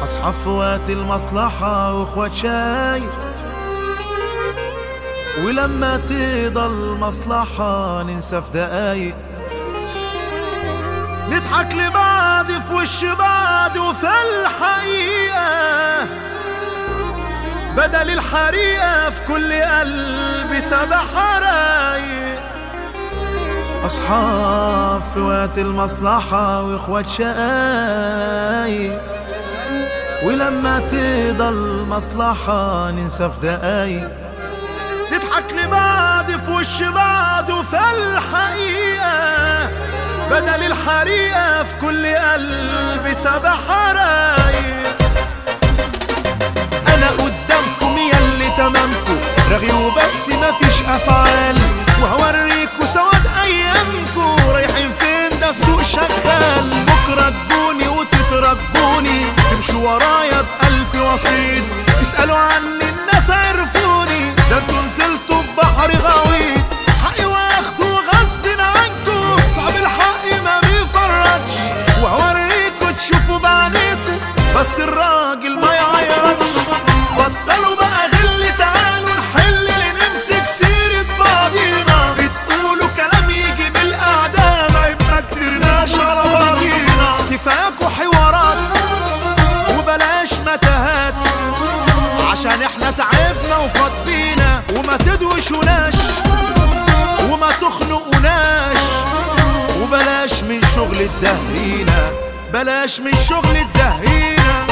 عفوات المصلحة واخوات شاي. ولما تضل مصلحة ننسى في دقايق. نضحك لبعض في وش بعض وفي الحقيقة. بدل الحريقة في كل قلب سبع حرايق. أصحاب في وقت المصلحة وإخوات شقايق ولما تضل مصلحة ننسى في دقايق. نضحك لبعض في وش بعض وفي الحقيقة. بدل الحريقة في كل قلب سبع حرايق. أنا قدامكم ياللي تمامكم. رغي وبس مفيش أفعال. وهوريكوا سواد أيامكم. رايحين فين؟ ده السوق شغال. بكرة تمشوا ورايا بألف وسيط اسألوا عني عشان إحنا تعبنا وفضينا. وما تدوشوناش وما تخنقوناش. وبلاش من شغل الدهرينا بلاش من شغل الدهرينا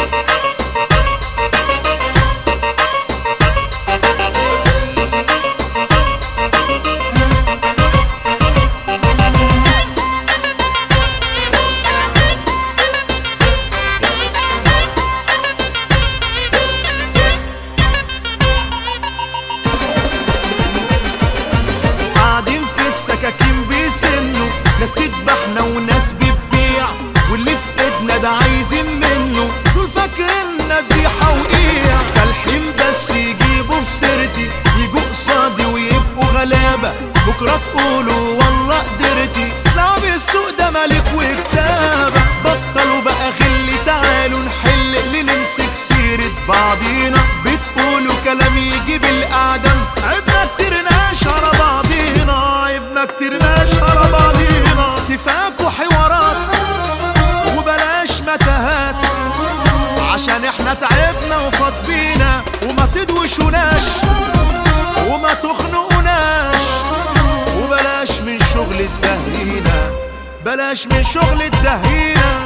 بيسنوا. ناس تذبحنا وناس بتبيع واللي في إيدنا ده عايزين منه. دول فاكريننا ذبيحه وقيع. فالحين بس يجيبوا في سيرتي يجوا قصادي ويبقوا غلابة. بكرة تقولوا والله قدرتي. لعب السوق ده ملك وكتابة. بطلوا بقى غل تعالوا نحل لنمسك سيرة بعضينا. بتقولوا كلام يجي بالاعدام عيب ما كترناش على بعضينا. عيب ما إحنا تعبنا وفضينا وما تدوشوناش وما تخنقوناش وبلاش من شغل الدهينة بلاش من شغل الدهينة.